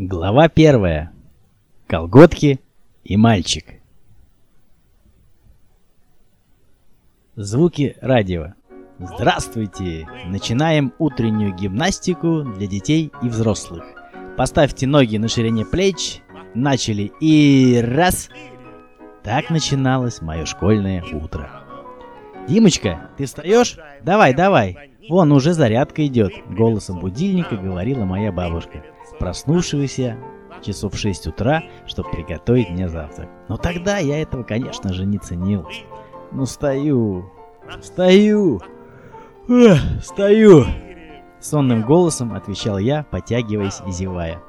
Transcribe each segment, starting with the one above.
Глава первая. Колготки и мальчик. Звуки радио. Здравствуйте! Начинаем утреннюю гимнастику для детей и взрослых. Поставьте ноги на ширине плеч. Начали и раз. Так начиналось мое школьное утро. Димочка, ты встаешь? Давай, давай. Вон уже зарядка идет. Голосом будильника говорила моя бабушка проснувшегося часов в 6 утра, чтобы приготовить мне завтрак. Но тогда я этого, конечно же, не ценил. Ну, стою, стою, эх, стою. Сонным голосом отвечал я, потягиваясь и зевая.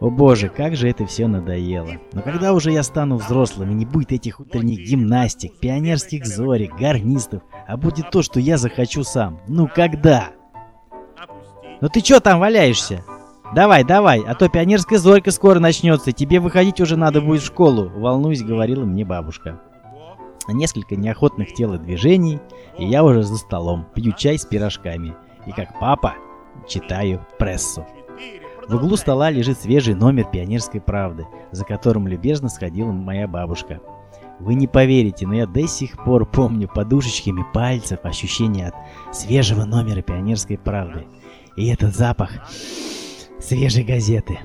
О боже, как же это все надоело. Но когда уже я стану взрослым и не будет этих утренних гимнастик, пионерских зорек, гарнистов, а будет то, что я захочу сам. Ну когда? Ну ты чё там валяешься? «Давай, давай, а то пионерская зорька скоро начнется, тебе выходить уже надо будет в школу», — волнуюсь, говорила мне бабушка. Несколько неохотных телодвижений, и я уже за столом, пью чай с пирожками. И как папа, читаю прессу. В углу стола лежит свежий номер «Пионерской правды», за которым любезно сходила моя бабушка. Вы не поверите, но я до сих пор помню подушечками пальцев ощущение от свежего номера «Пионерской правды». И этот запах свежей газеты.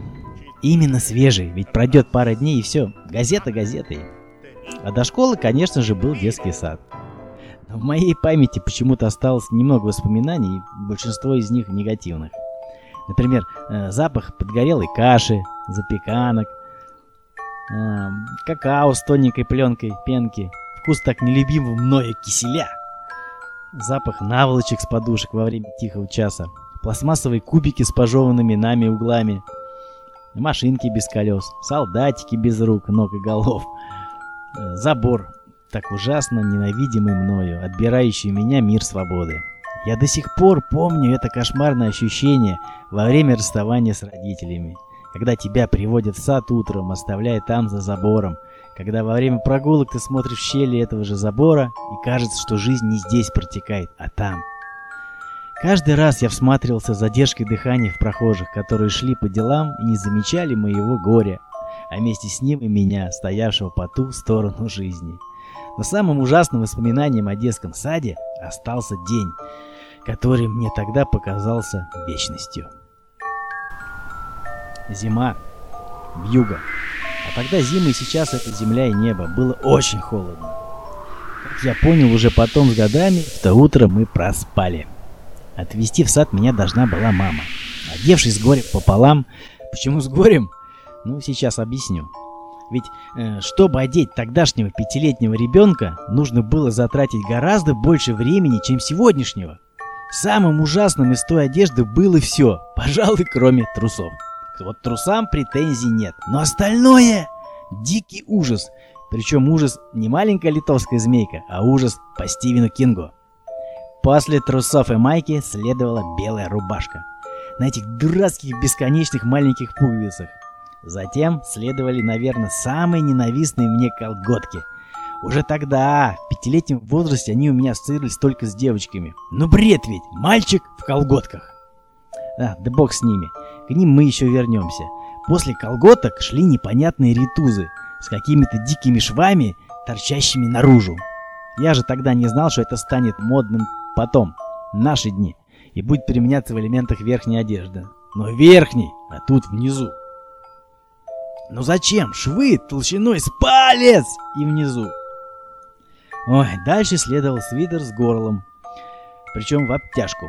Именно свежей, ведь пройдет пара дней и все, газета газетой. А до школы, конечно же, был детский сад. Но в моей памяти почему-то осталось немного воспоминаний, большинство из них негативных. Например, э, запах подгорелой каши, запеканок, э, какао с тоненькой пленкой пенки, вкус так нелюбимого мною киселя, запах наволочек с подушек во время тихого часа, пластмассовые кубики с пожеванными нами углами, машинки без колес, солдатики без рук, ног и голов, э, забор, так ужасно ненавидимый мною, отбирающий у меня мир свободы. Я до сих пор помню это кошмарное ощущение во время расставания с родителями, когда тебя приводят в сад утром, оставляя там за забором, когда во время прогулок ты смотришь в щели этого же забора и кажется, что жизнь не здесь протекает, а там – Каждый раз я всматривался с задержкой дыхания в прохожих, которые шли по делам и не замечали моего горя, а вместе с ним и меня, стоявшего по ту сторону жизни. Но самым ужасным воспоминанием о детском саде остался день, который мне тогда показался вечностью. Зима. Вьюга. А тогда зимы и сейчас это земля и небо. Было очень холодно. Как я понял уже потом с годами, в то утро мы проспали. Отвезти в сад меня должна была мама. Одевшись с горем пополам... Почему с горем? Ну, сейчас объясню. Ведь, э, чтобы одеть тогдашнего пятилетнего ребенка, нужно было затратить гораздо больше времени, чем сегодняшнего. Самым ужасным из той одежды было все, пожалуй, кроме трусов. Вот трусам претензий нет, но остальное — дикий ужас. Причем ужас не маленькая литовская змейка, а ужас по Стивену Кингу. После трусов и майки следовала белая рубашка. На этих дурацких бесконечных маленьких пуговицах. Затем следовали, наверное, самые ненавистные мне колготки. Уже тогда, в пятилетнем возрасте, они у меня ассоциировались только с девочками. Ну бред ведь, мальчик в колготках. А, да бог с ними. К ним мы еще вернемся. После колготок шли непонятные ритузы с какими-то дикими швами, торчащими наружу. Я же тогда не знал, что это станет модным потом, наши дни, и будет применяться в элементах верхней одежды. Но верхней, а тут внизу. Но зачем? Швы толщиной с палец и внизу. Ой, дальше следовал свитер с горлом. Причем в обтяжку.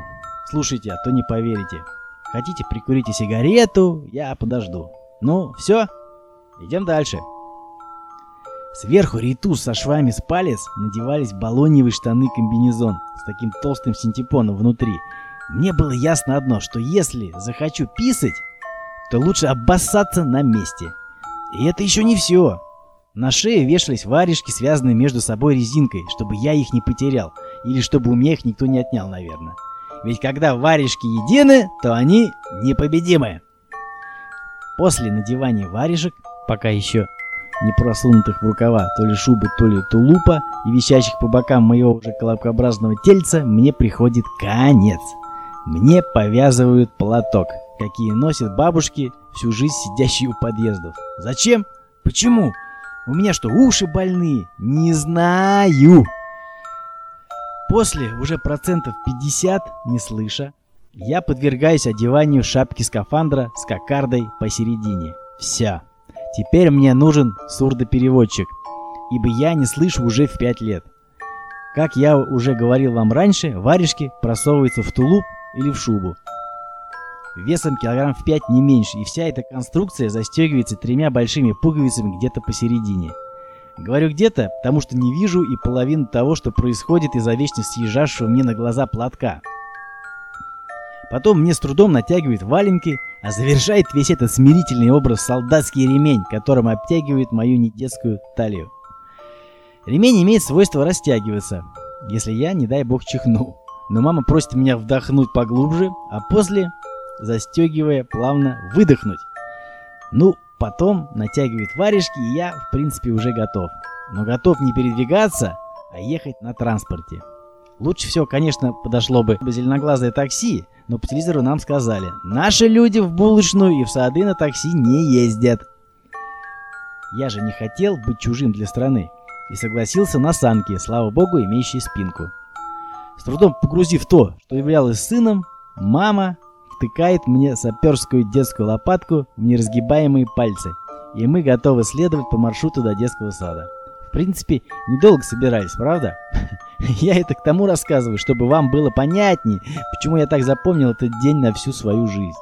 Слушайте, а то не поверите. Хотите, прикурите сигарету, я подожду. Ну, все, идем дальше. Сверху ритус со швами с палец надевались балоневые штаны-комбинезон с таким толстым синтепоном внутри. Мне было ясно одно, что если захочу писать, то лучше обоссаться на месте. И это еще не все. На шее вешались варежки, связанные между собой резинкой, чтобы я их не потерял. Или чтобы у меня их никто не отнял, наверное. Ведь когда варежки едины, то они непобедимы. После надевания варежек, пока еще не просунутых в рукава то ли шубы, то ли тулупа и висящих по бокам моего уже колокообразного тельца, мне приходит конец. Мне повязывают платок, какие носят бабушки, всю жизнь сидящие у подъездов. Зачем? Почему? У меня что, уши больные? Не знаю. После уже процентов 50, не слыша, я подвергаюсь одеванию шапки скафандра с кокардой посередине. Вся. Теперь мне нужен сурдопереводчик, ибо я не слышу уже в 5 лет. Как я уже говорил вам раньше, варежки просовываются в тулуп или в шубу. Весом килограмм в 5 не меньше, и вся эта конструкция застегивается тремя большими пуговицами где-то посередине. Говорю где-то, потому что не вижу и половину того, что происходит из-за вечно съезжавшего мне на глаза платка. Потом мне с трудом натягивают валенки, а завершает весь этот смирительный образ солдатский ремень, которым обтягивает мою недетскую талию. Ремень имеет свойство растягиваться, если я, не дай бог, чихну. Но мама просит меня вдохнуть поглубже, а после, застегивая, плавно выдохнуть. Ну, потом натягивает варежки, и я, в принципе, уже готов. Но готов не передвигаться, а ехать на транспорте. Лучше всего, конечно, подошло бы зеленоглазое такси, но по телевизору нам сказали, наши люди в булочную и в сады на такси не ездят. Я же не хотел быть чужим для страны и согласился на санки, слава богу, имеющие спинку. С трудом погрузив то, что являлось сыном, мама втыкает мне саперскую детскую лопатку в неразгибаемые пальцы, и мы готовы следовать по маршруту до детского сада. В принципе, недолго собирались, правда? Я это к тому рассказываю, чтобы вам было понятнее, почему я так запомнил этот день на всю свою жизнь.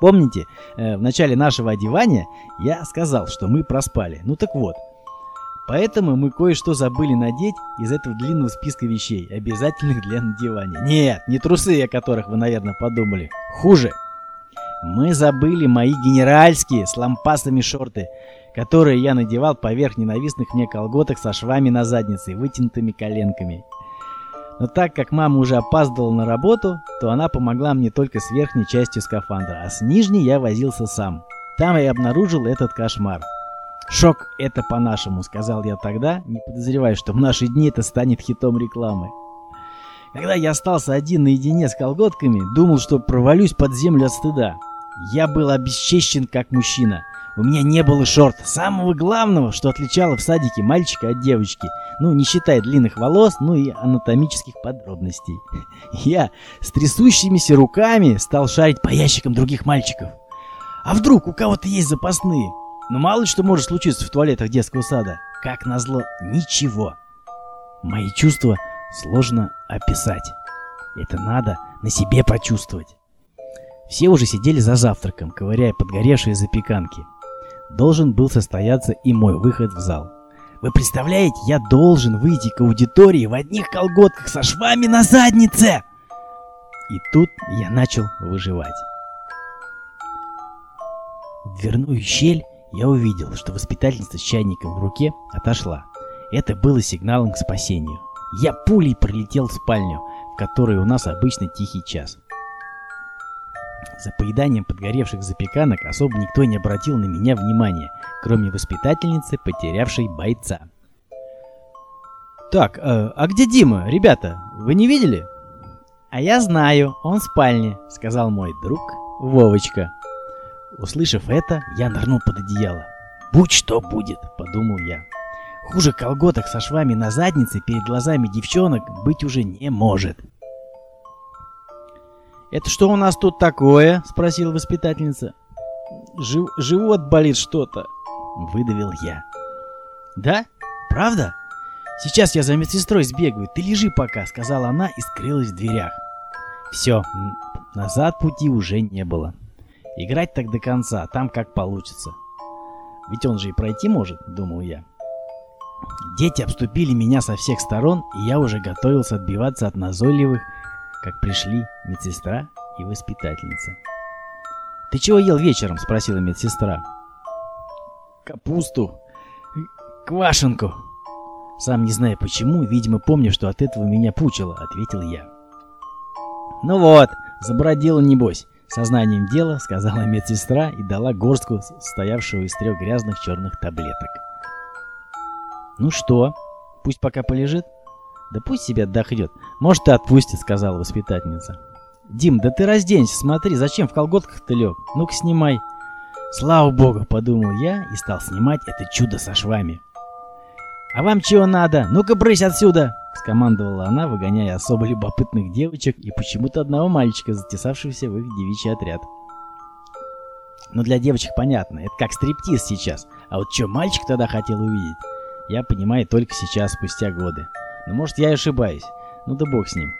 Помните, э, в начале нашего одевания я сказал, что мы проспали. Ну так вот, Поэтому мы кое-что забыли надеть из этого длинного списка вещей, обязательных для надевания. Нет, не трусы, о которых вы, наверное, подумали. Хуже. Мы забыли мои генеральские с лампасами шорты, которые я надевал поверх ненавистных мне колготок со швами на заднице и вытянутыми коленками. Но так как мама уже опаздывала на работу, то она помогла мне только с верхней частью скафандра, а с нижней я возился сам. Там я обнаружил этот кошмар. «Шок — это по-нашему», — сказал я тогда, не подозревая, что в наши дни это станет хитом рекламы. Когда я остался один наедине с колготками, думал, что провалюсь под землю от стыда. Я был обесчещен как мужчина. У меня не было шорт. Самого главного, что отличало в садике мальчика от девочки. Ну, не считая длинных волос, ну и анатомических подробностей. Я с трясущимися руками стал шарить по ящикам других мальчиков. А вдруг у кого-то есть запасные? Но мало ли что может случиться в туалетах детского сада. Как назло, ничего. Мои чувства сложно описать. Это надо на себе почувствовать. Все уже сидели за завтраком, ковыряя подгоревшие запеканки. Должен был состояться и мой выход в зал. Вы представляете, я должен выйти к аудитории в одних колготках со швами на заднице! И тут я начал выживать. В дверную щель я увидел, что воспитательница с чайником в руке отошла. Это было сигналом к спасению. Я пулей пролетел в спальню, в которой у нас обычно тихий час. За поеданием подгоревших запеканок особо никто не обратил на меня внимания, кроме воспитательницы, потерявшей бойца. «Так, э, а где Дима, ребята? Вы не видели?» «А я знаю, он в спальне», — сказал мой друг Вовочка. Услышав это, я нырнул под одеяло. «Будь что будет», — подумал я. Хуже колготок со швами на заднице перед глазами девчонок быть уже не может. «Это что у нас тут такое?» — спросила воспитательница. Жив «Живот болит что-то», — выдавил я. «Да? Правда? Сейчас я за медсестрой сбегаю, ты лежи пока», — сказала она и скрылась в дверях. Все, назад пути уже не было. Играть так до конца, там как получится. Ведь он же и пройти может, думал я. Дети обступили меня со всех сторон, и я уже готовился отбиваться от назойливых, как пришли медсестра и воспитательница. «Ты чего ел вечером?» – спросила медсестра. «Капусту. Квашенку». Сам не знаю почему, видимо, помню, что от этого меня пучило, ответил я. «Ну вот, забродила небось. Сознанием дела сказала медсестра и дала горстку стоявшего из трех грязных черных таблеток. «Ну что, пусть пока полежит?» «Да пусть себя отдохнет. Может, и отпустит», — сказала воспитательница. Дим, да ты разденься, смотри, зачем в колготках ты лег? Ну-ка снимай. Слава богу, подумал я и стал снимать это чудо со швами. «А вам чего надо? Ну-ка брысь отсюда!» — скомандовала она, выгоняя особо любопытных девочек и почему-то одного мальчика, затесавшегося в их девичий отряд. Но для девочек понятно, это как стриптиз сейчас. А вот что мальчик тогда хотел увидеть, я понимаю только сейчас, спустя годы. Но может я ошибаюсь. Ну да бог с ним.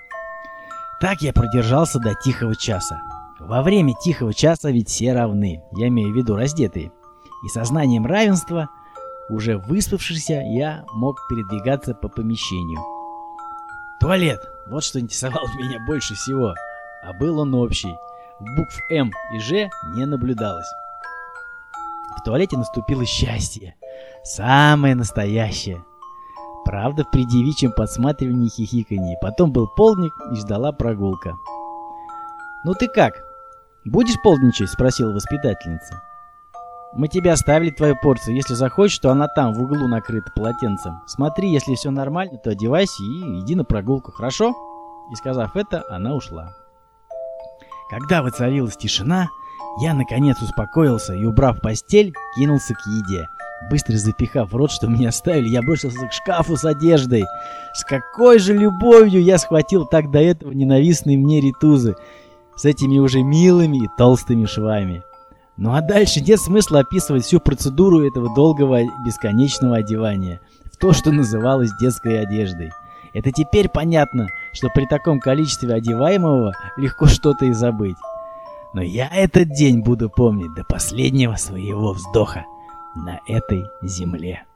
Так я продержался до тихого часа. Во время тихого часа ведь все равны, я имею в виду раздетые. И сознанием равенства, уже выспавшийся, я мог передвигаться по помещению. Туалет! Вот что интересовало меня больше всего. А был он общий. Букв М и Ж не наблюдалось. В туалете наступило счастье. Самое настоящее. Правда, при девичьем подсматривании хихиканье. Потом был полдник и ждала прогулка. «Ну ты как? Будешь полдничать?» – спросила воспитательница. «Мы тебе оставили твою порцию. Если захочешь, то она там, в углу, накрыта полотенцем. Смотри, если все нормально, то одевайся и иди на прогулку, хорошо?» И сказав это, она ушла. Когда воцарилась тишина, я наконец успокоился и, убрав постель, кинулся к еде. Быстро запихав в рот, что мне оставили, я бросился к шкафу с одеждой. С какой же любовью я схватил так до этого ненавистные мне ритузы с этими уже милыми и толстыми швами. Ну а дальше нет смысла описывать всю процедуру этого долгого бесконечного одевания в то, что называлось детской одеждой. Это теперь понятно, что при таком количестве одеваемого легко что-то и забыть. Но я этот день буду помнить до последнего своего вздоха на этой земле.